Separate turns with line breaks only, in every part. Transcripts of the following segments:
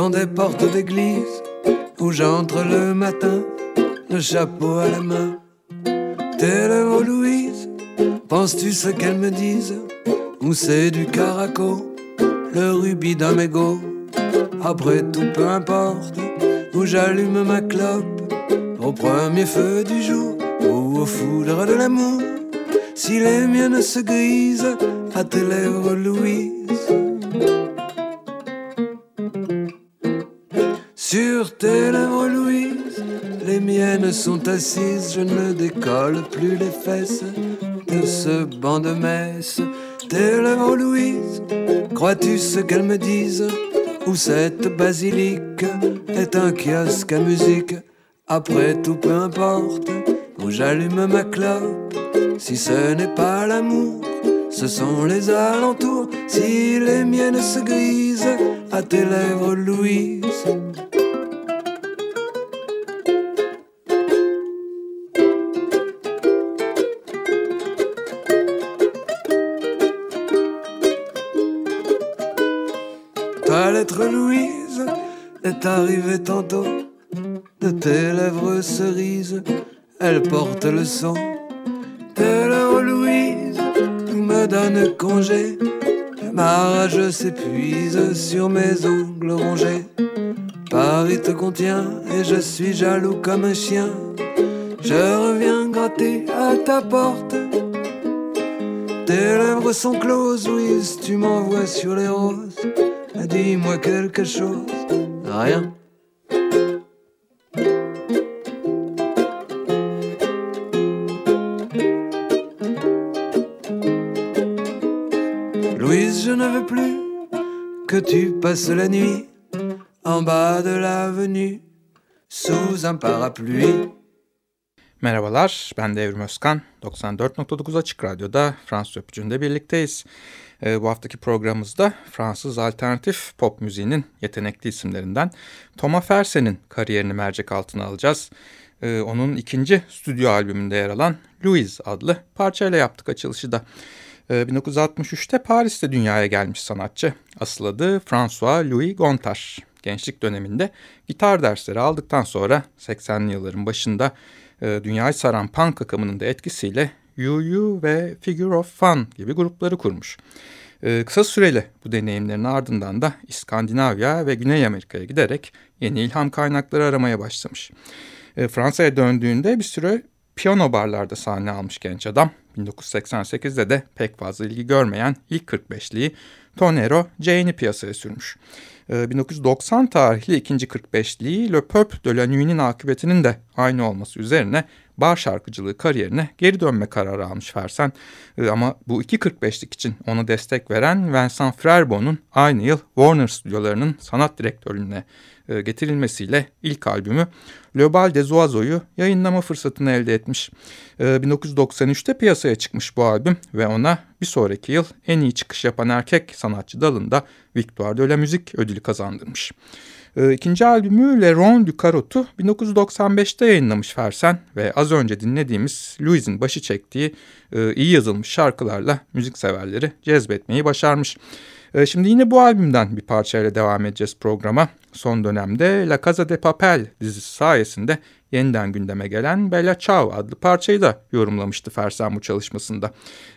sont des portes d'église où j'entre le matin, le chapeau à la main. Tes lèvres, Louise, penses-tu ce qu'elles me disent Ou c'est du caraco, le rubis d'un mégot? Après tout, peu importe, où j'allume ma clope, au premier feu du jour ou au foudre de l'amour. Si les miennes se grisent à tes lèvres, Louise. Sont assises. Je ne décolle plus les fesses de ce banc de messe. Tes lèvres, Louise, crois-tu ce qu'elles me disent? Ou cette basilique est un kiosque à musique? Après tout, peu importe où j'allume ma clope. Si ce n'est pas l'amour, ce sont les alentours. Si les miennes se grisent à tes lèvres, Louise. Arrivée tantôt de tes lèvres cerises, elle porte le son. Tes lèvres Louise me donne congé, ma rage s'épuise sur mes ongles rongés. Paris te contient et je suis jaloux comme un chien. Je reviens gratter à ta porte. Tes lèvres sont closes, Louise, tu m'envoies sur les roses. Dis-moi quelque chose, rien. Louise, je ne veux plus que tu passes la nuit en bas de l'avenue sous un parapluie.
Merhabalar, ben Devrim Özkan. 94.9 Açık Radyo'da Fransız Öpücü'nde birlikteyiz. Ee, bu haftaki programımızda Fransız alternatif pop müziğinin yetenekli isimlerinden Thomas Fersen'in kariyerini mercek altına alacağız. Ee, onun ikinci stüdyo albümünde yer alan Louise adlı parçayla yaptık açılışı da. Ee, 1963'te Paris'te dünyaya gelmiş sanatçı. Asıl adı François Louis Gontard. Gençlik döneminde gitar dersleri aldıktan sonra 80'li yılların başında e, dünyayı saran punk akımının da etkisiyle UU ve Figure of Fun gibi grupları kurmuş. E, kısa süreli bu deneyimlerin ardından da İskandinavya ve Güney Amerika'ya giderek yeni ilham kaynakları aramaya başlamış. E, Fransa'ya döndüğünde bir süre piyano barlarda sahne almış genç adam. 1988'de de pek fazla ilgi görmeyen ilk 45'liği Tonero Jane'i piyasaya sürmüş. 1990 tarihli ikinci 45'liği Le Peuple de la Nuit'nin akıbetinin de aynı olması üzerine bar şarkıcılığı kariyerine geri dönme kararı almış Fersen. Ama bu iki 45'lik için ona destek veren Vincent Frerbon'un aynı yıl Warner stüdyolarının sanat direktörlüğüne getirilmesiyle ilk albümü Le des Oiseaux'u yayınlama fırsatını elde etmiş. 1993'te piyasaya çıkmış bu albüm ve ona bir sonraki yıl en iyi çıkış yapan erkek sanatçı dalında Victoire de la Musique ödülü kazandırmış. İkinci albümü Le Rond du Carot'u 1995'te yayınlamış Fersen ve az önce dinlediğimiz Louis'in başı çektiği iyi yazılmış şarkılarla müzikseverleri cezbetmeyi başarmış. Şimdi yine bu albümden bir parçayla devam edeceğiz programa. Son dönemde La Casa de Papel dizisi sayesinde yeniden gündeme gelen Bella Ciao adlı parçayı da yorumlamıştı Fersen bu çalışmasında.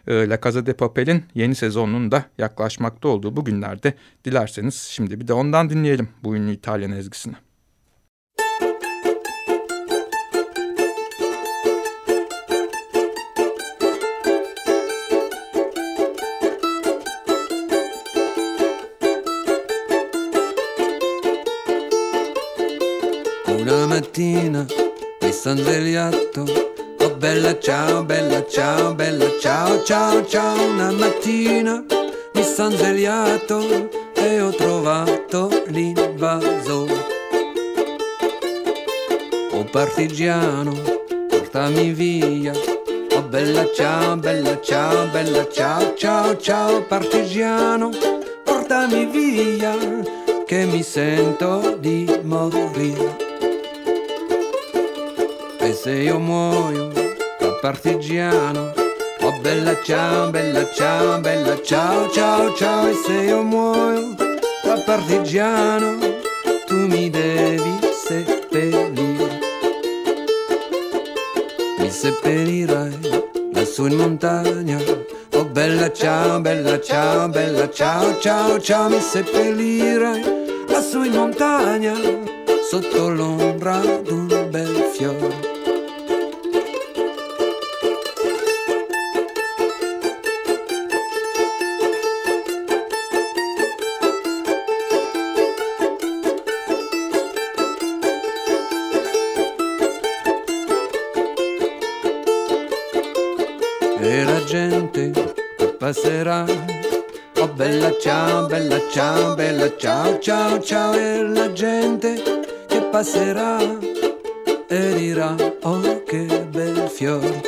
La Casa de Papel'in yeni sezonunun da yaklaşmakta olduğu bu günlerde dilerseniz şimdi bir de ondan dinleyelim bu ünlü İtalyan ezgisini.
Mattina mi son svegliato. Oh bella ciao, bella ciao, bella ciao, ciao, ciao. Una mattina mi son svegliato e ho trovato l'invaso. Oh partigiano, portami via. Oh bella ciao, bella ciao, bella ciao, ciao, ciao Partigiano, portami via che mi sento di morire e se io muoio da partigiano, oh bella ciao, bella ciao, bella ciao, ciao, ciao. E se io muoio da partigiano, tu mi devi seppellire. Mi seppellirai lassù in montagna. Oh bella ciao, bella ciao, bella ciao, ciao, ciao. Mi seppellirai lassù in montagna, sotto l'ombra passerà. Oh bella ciao, bella ciao, bella ciao, ciao, ciao e la gente che passerà e dirà oh che bel fiore.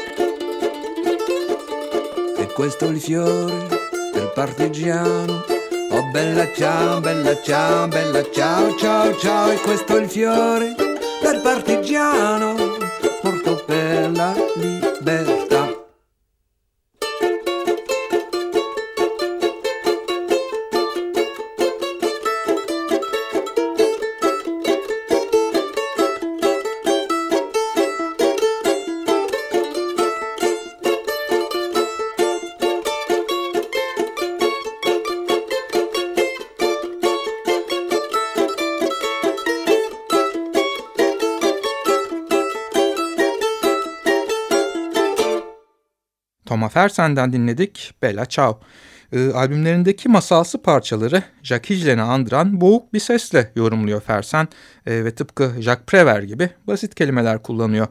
E questo è il fiore del partigiano. Oh bella ciao, bella ciao, bella ciao, ciao, ciao e questo è il fiore del partigiano morto per la libertà.
Fersen'den dinledik Bella Ciao. E, albümlerindeki masalsı parçaları Jacques Higlen'i andıran boğuk bir sesle yorumluyor Fersen e, ve tıpkı Jacques Prévert gibi basit kelimeler kullanıyor.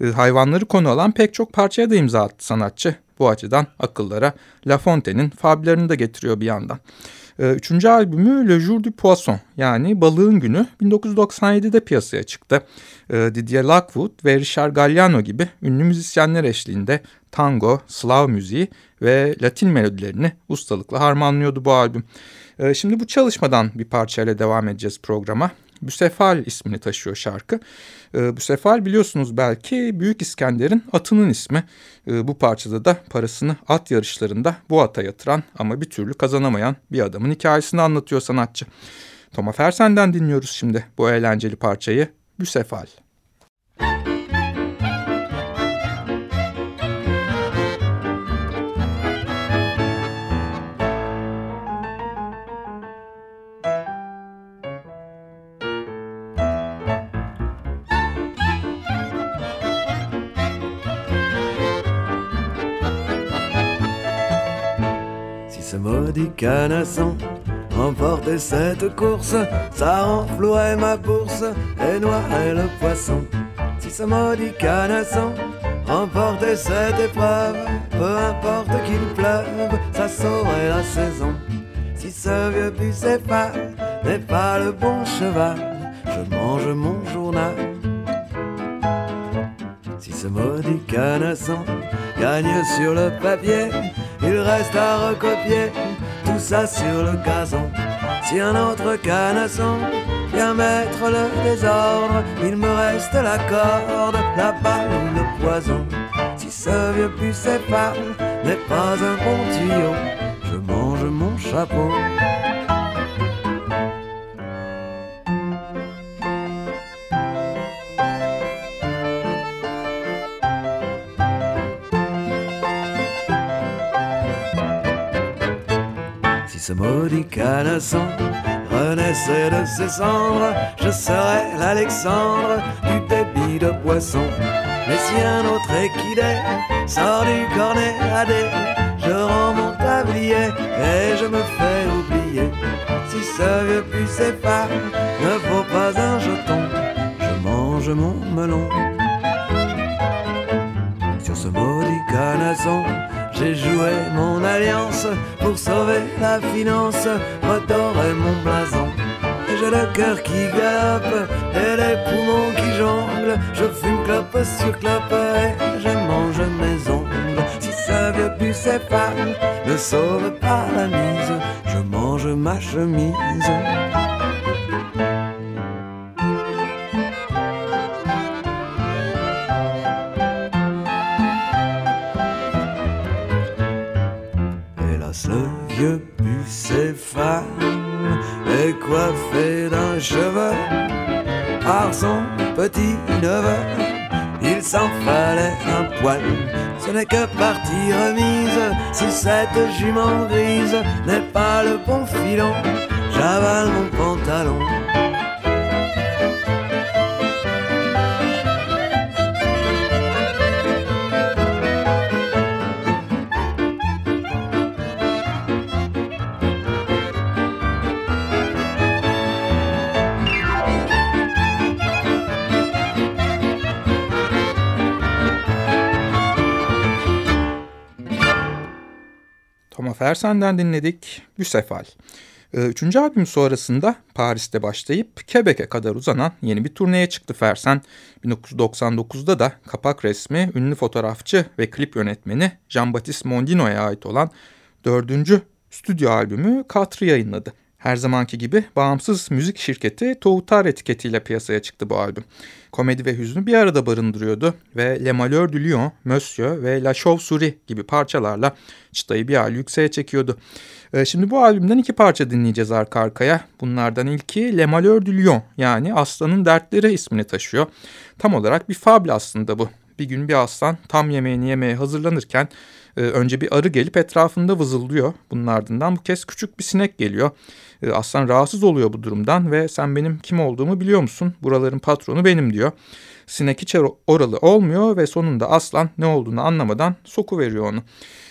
E, hayvanları konu alan pek çok parçaya da imza attı sanatçı. Bu açıdan akıllara La Fontaine'in fablerini de getiriyor bir yandan. Üçüncü albümü Le Jour du Poisson yani Balığın Günü 1997'de piyasaya çıktı. Didier Lockwood ve Richard Galliano gibi ünlü müzisyenler eşliğinde tango, Slav müziği ve Latin melodilerini ustalıkla harmanlıyordu bu albüm. Ee, şimdi bu çalışmadan bir parçayla devam edeceğiz programa. Büsefal ismini taşıyor şarkı. E, Büsefal biliyorsunuz belki Büyük İskender'in atının ismi. E, bu parçada da parasını at yarışlarında bu ata yatıran ama bir türlü kazanamayan bir adamın hikayesini anlatıyor sanatçı. Thomas Fersen'den dinliyoruz şimdi bu eğlenceli parçayı Büsefal.
Maudit canasson remportait cette course, ça renflouait ma bourse et noirait le poisson. Si ce maudit canasson remportait cette épreuve, peu importe qu'il pleuve, ça saurait la saison. Si ce vieux bucéphale n'est pas le bon cheval, je mange mon journal. Si ce maudit canasson gagne sur le papier, il reste à recopier ça sur le gazon. Si un autre canasson vient mettre le désordre, il me reste la corde, la balle ou le poison. Si ce vieux bucéphale n'est pas un bon tuyau, je mange mon chapeau. Ce maudit canasson renaissait de ses cendres, je serais l'Alexandre du débit de poisson. Mais si un autre équidé sort du cornet à je rends mon tablier et je me fais oublier. Si ce vieux bucéphale ne vaut pas un jeton, je mange mon melon. Sur ce maudit canasson, j'ai joué mon alliance pour sauver la finance, redorer mon blason. J'ai le cœur qui galope et les poumons qui jonglent. Je fume clope sur clope et je mange mes ongles. Si ce vieux bucéphale ne sauve pas la mise, je mange ma chemise. Un poil. Ce n'est que partie remise si cette jument grise n'est pas le bon filon. J'avale mon pantalon.
Fersen'den dinledik Büsefal. Ee, üçüncü albüm sonrasında Paris'te başlayıp Quebec'e kadar uzanan yeni bir turneye çıktı Fersen. 1999'da da kapak resmi ünlü fotoğrafçı ve klip yönetmeni Jean-Baptiste Mondino'ya ait olan dördüncü stüdyo albümü Katri yayınladı. Her zamanki gibi bağımsız müzik şirketi Toutar etiketiyle piyasaya çıktı bu albüm. Komedi ve hüznü bir arada barındırıyordu ve Le Malheur du Lion, Monsieur ve La Chauve-souris gibi parçalarla çıtayı bir hal yükseğe çekiyordu. Ee, şimdi bu albümden iki parça dinleyeceğiz arka arkaya. Bunlardan ilki Le Malheur du Lion yani Aslanın Dertleri ismini taşıyor. Tam olarak bir fabl aslında bu. Bir gün bir aslan tam yemeğini yemeye hazırlanırken e, önce bir arı gelip etrafında vızıldıyor. Bunun ardından bu kez küçük bir sinek geliyor. E, aslan rahatsız oluyor bu durumdan ve sen benim kim olduğumu biliyor musun? Buraların patronu benim diyor. Sinek hiç oralı olmuyor ve sonunda aslan ne olduğunu anlamadan soku veriyor onu.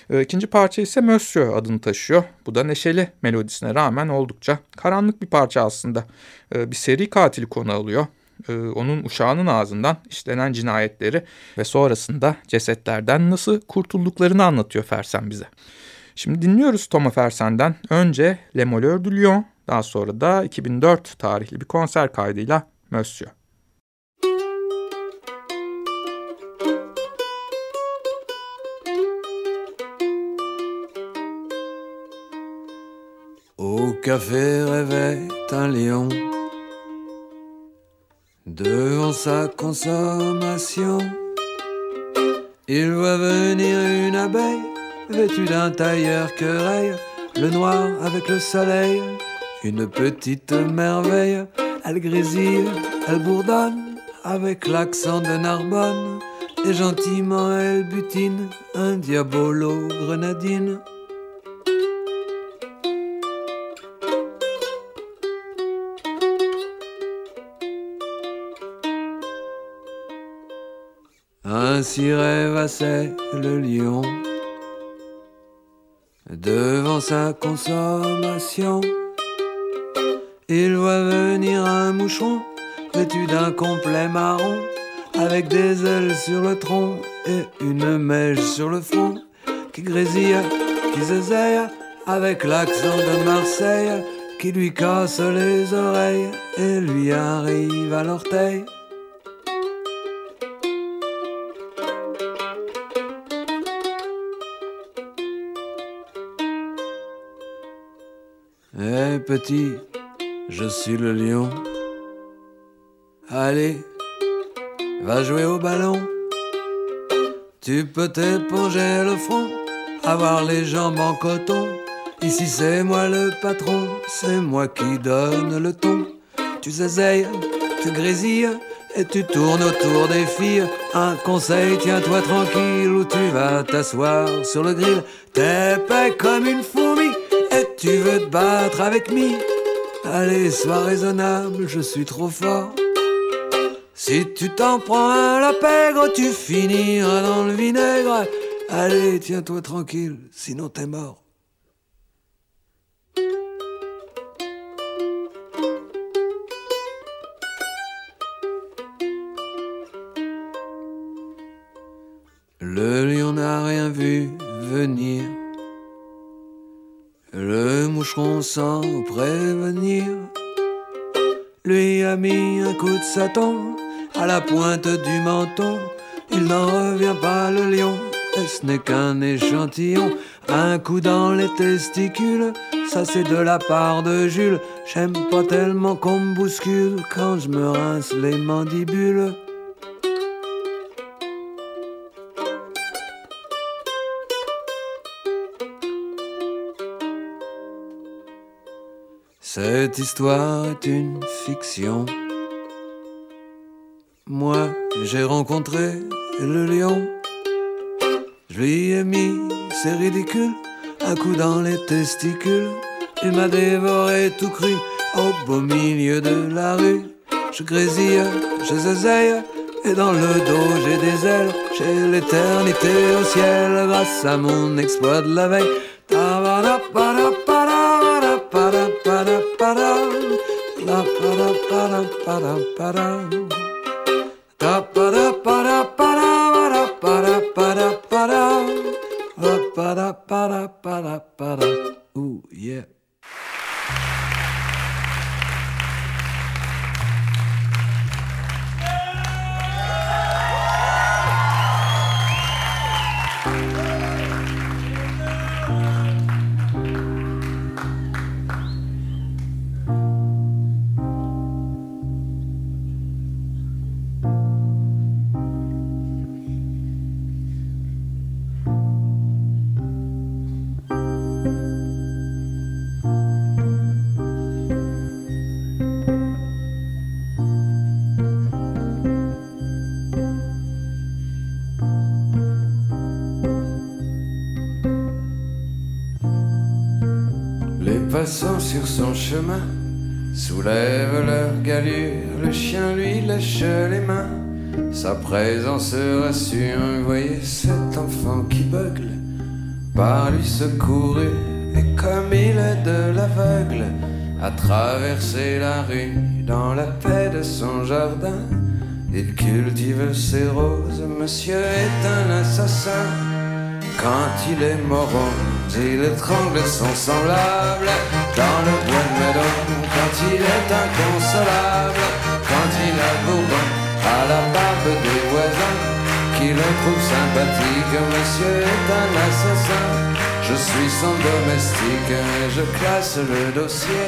E, ikinci parça ise Monsieur adını taşıyor. Bu da neşeli melodisine rağmen oldukça karanlık bir parça aslında. Bir seri katili konu alıyor. Onun uşağının ağzından işlenen cinayetleri ve sonrasında cesetlerden nasıl kurtulduklarını anlatıyor Fersen bize. Şimdi dinliyoruz Thomas Fersen'den. Önce Le Malheur du Lion, daha sonra da 2004 tarihli bir konser kaydıyla Monsieur.
Au café rêvait un lion devant sa consommation. Il voit venir une abeille vêtu d'un tailleur querelle, le noir avec le soleil, une petite merveille. Elle grésille, elle bourdonne avec l'accent de Narbonne, et gentiment elle butine un diabolo grenadine. Ainsi rêvassait le lion devant sa consommation. Il voit venir un moucheron vêtu d'un complet marron, avec des ailes sur le tronc et une mèche sur le front, qui grésille, qui zézeille, avec l'accent de Marseille, qui lui casse les oreilles et lui arrive à l'orteil. Petit, je suis le lion. Allez, va jouer au ballon. Tu peux t'éponger le front, avoir les jambes en coton. Ici c'est moi le patron, c'est moi qui donne le ton. Tu zézeilles, tu grésilles et tu tournes autour des filles. Un conseil, tiens-toi tranquille ou tu vas t'asseoir sur le grill. T'es épais comme une fourmi tu veux te battre avec mi? Allez, sois raisonnable, je suis trop fort. Si tu t'en prends à la pègre, tu finiras dans le vinaigre. Allez, tiens-toi tranquille, sinon t'es mort. Sans prévenir lui a mis un coup de satan à la pointe du menton. Il n'en revient pas le lion, et ce n'est qu'un échantillon. Un coup dans les testicules, ça c'est de la part de Jules. J'aime pas tellement qu'on bouscule quand je me rince les mandibules. Cette histoire est une fiction. Moi, j'ai rencontré le lion. Je lui ai mis, c'est ridicule, un coup dans les testicules. Il m'a dévoré tout cru au beau milieu de la rue. Je grésille, je zézeille, et dans le dos j'ai des ailes. J'ai l'éternité au ciel grâce à mon exploit de la veille. ba da ba da ba da ba da. Ooh, yeah. Passant sur son chemin soulève leur galure, le chien lui lèche les mains. Sa présence rassure, voyez cet enfant qui bugle, par lui secouru, et comme il est de l'aveugle, à traverser la rue dans la paix de son jardin. Il cultive ses roses, monsieur est un assassin. Quand il est morose, il étrangle son semblable dans le bois de Meudon. Quand il est inconsolable, quand il a bourbon à la barbe des voisins, qui le trouve sympathique, monsieur est un assassin. Je suis son domestique et je classe le dossier.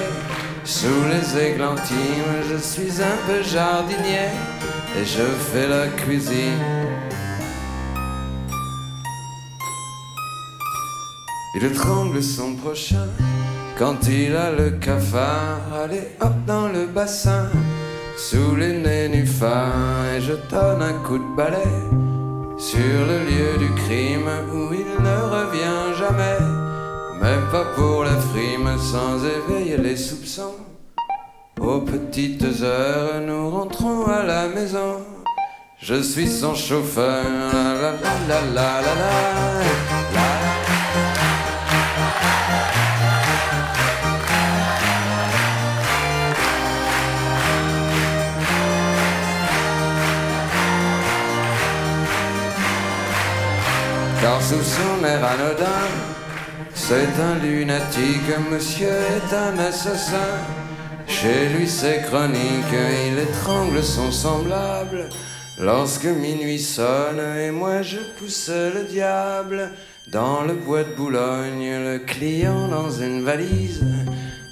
Sous les églantines, je suis un peu jardinier et je fais la cuisine. Il tremble son prochain quand il a le cafard. Allez hop dans le bassin, sous les nénuphars, et je donne un coup de balai sur le lieu du crime où il ne revient jamais. Même pas pour la frime, sans éveiller les soupçons. Aux petites heures, nous rentrons à la maison. Je suis son chauffeur, la la la la la la la. Car sous son air anodin, c'est un lunatique, monsieur est un assassin. Chez lui c'est chronique, il étrangle son semblable. Lorsque minuit sonne et moi je pousse le diable dans le bois de Boulogne, le client dans une valise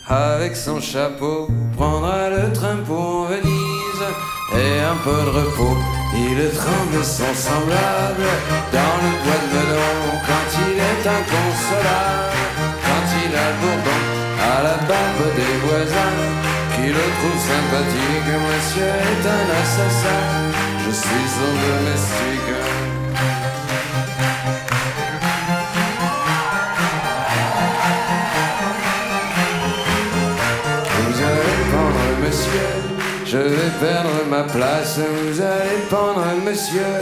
avec son chapeau prendra le train pour Venise et un peu de repos il tremble son semblable dans le bois de melon quand il est inconsolable, quand il a le à la barbe des voisins qui le trouve sympathique. Monsieur est un assassin, je suis son domestique. Je vais perdre ma place, vous allez pendre monsieur.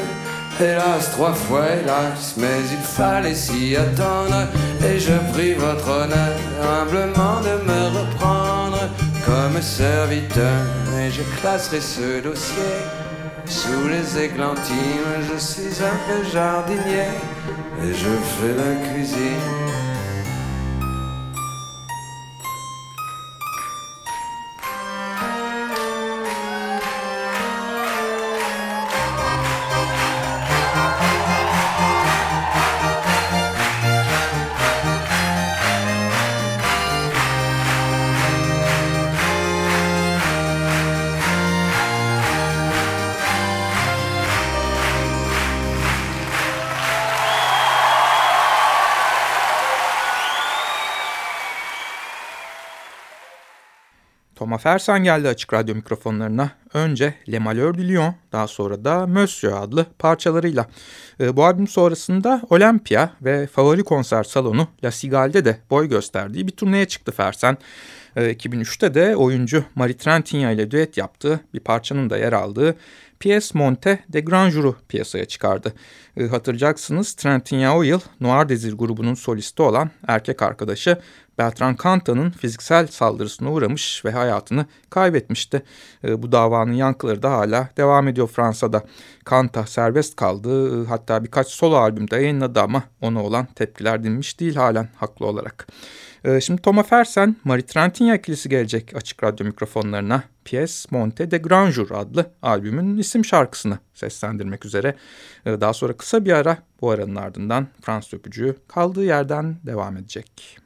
Hélas, trois fois hélas, mais il fallait s'y attendre. Et je prie votre honneur humblement de me reprendre comme serviteur. Et je classerai ce dossier sous les églantines. Je suis un peu jardinier et je fais la cuisine.
Fersen geldi açık radyo mikrofonlarına. Önce Le Malheur du Lion, daha sonra da Monsieur adlı parçalarıyla. E, bu albüm sonrasında Olympia ve favori konser salonu La Cigal'de de boy gösterdiği bir turneye çıktı Fersen. E, 2003'te de oyuncu Marie Trentigna ile düet yaptığı bir parçanın da yer aldığı Pièce Monte de Grand Jour'u piyasaya çıkardı. E, hatırlayacaksınız Trentigna o yıl Noir Desir grubunun solisti olan erkek arkadaşı Bertrand Cantat'ın fiziksel saldırısına uğramış ve hayatını kaybetmişti. E, bu davanın yankıları da hala devam ediyor Fransa'da. Cantat serbest kaldı hatta birkaç solo albümde yayınladı ama ona olan tepkiler dinmiş değil halen haklı olarak. E, şimdi Thomas Fersen, Marie Trentigna ikilisi gelecek açık radyo mikrofonlarına. Pièce Monte de Grand Jour adlı albümün isim şarkısını seslendirmek üzere. E, daha sonra kısa bir ara bu aranın ardından Fransız öpücüğü kaldığı yerden devam edecek.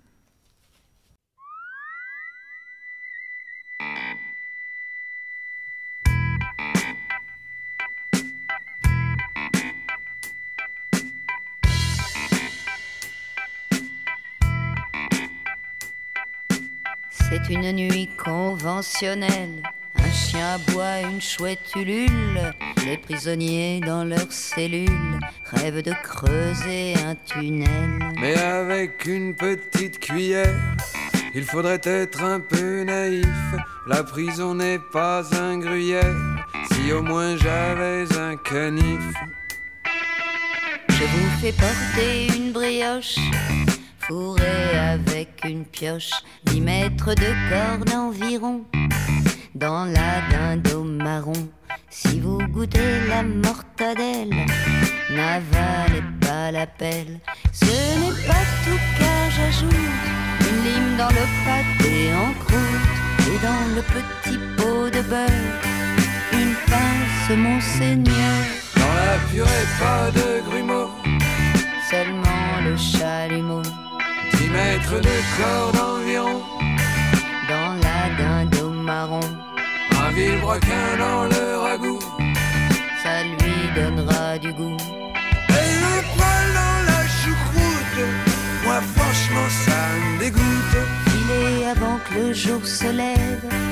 C'est une nuit conventionnelle. Un chien aboie, une chouette ulule. Les prisonniers dans leurs cellules rêvent de creuser un tunnel.
Mais avec une petite cuillère, il faudrait être un peu naïf. La prison n'est pas un gruyère. Si au moins j'avais un canif.
Je vous fais porter une brioche fourré avec une pioche, 10 mètres de corde environ, dans la dinde au marron. Si vous goûtez la mortadelle, n'avalez pas la pelle. Ce n'est pas tout car j'ajoute une lime dans le pâté en croûte et dans le petit pot de beurre, une pince monseigneur.
Dans la purée, pas de grumeaux,
seulement le chalumeau.
10 mètres de corde environ.
Dans la dinde au marron.
Un vilebrequin dans le ragoût.
Ça lui donnera du goût.
Et le poil dans la choucroute. Moi, franchement, ça me dégoûte.
Filez avant que le jour se lève.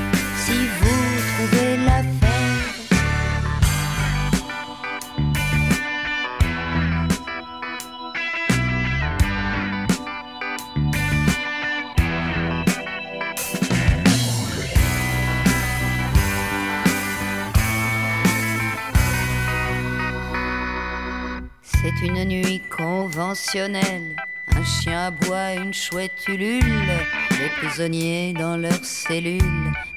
C'est une nuit conventionnelle. Un chien aboie, une chouette ulule. Les prisonniers dans leurs cellules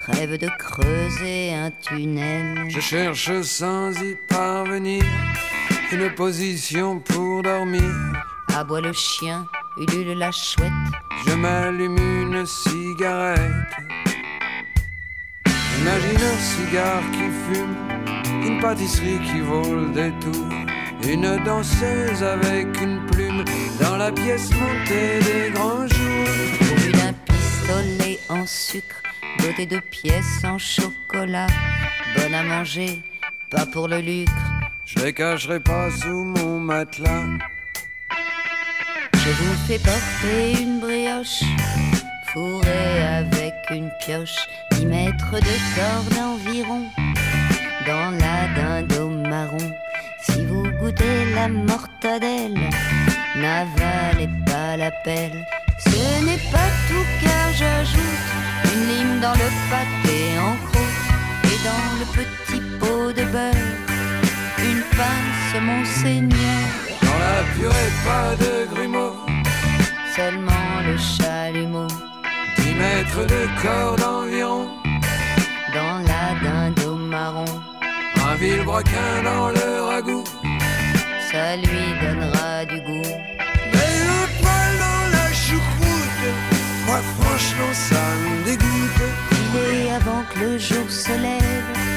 rêvent de creuser un tunnel.
Je cherche sans y parvenir une position pour dormir.
Aboie le chien, ulule la chouette.
Je m'allume une cigarette. Imagine un cigare qui fume, une pâtisserie qui vaut le détour. Une danseuse avec une plume dans la pièce montée des grands jours.
Pourvu d'un pistolet en sucre, doté de pièces en chocolat. Bonne à manger, pas pour le lucre.
Je les cacherai pas sous mon matelas.
Je vous fais porter une brioche, fourrée avec une pioche, 10 mètres de corde environ, dans la dinde au marron. Goûtez la mortadelle, n'avalez pas la pelle. Ce n'est pas tout car j'ajoute une lime dans le pâté en croûte et dans le petit pot de beurre, une pince monseigneur.
Dans la purée, pas de grumeaux,
Seulement le chalumeau
10 mètres de corde environ.
dans la dinde au marron.
Un vilebrequin dans le ragoût.
Ça lui donnera du goût.
Et le poil dans la choucroute. Moi, franchement, ça me dégoûte.
Filez avant que le jour se lève.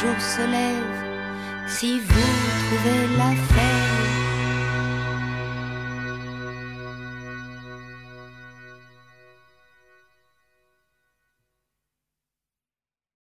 Jour se lève. Si vous trouvez la.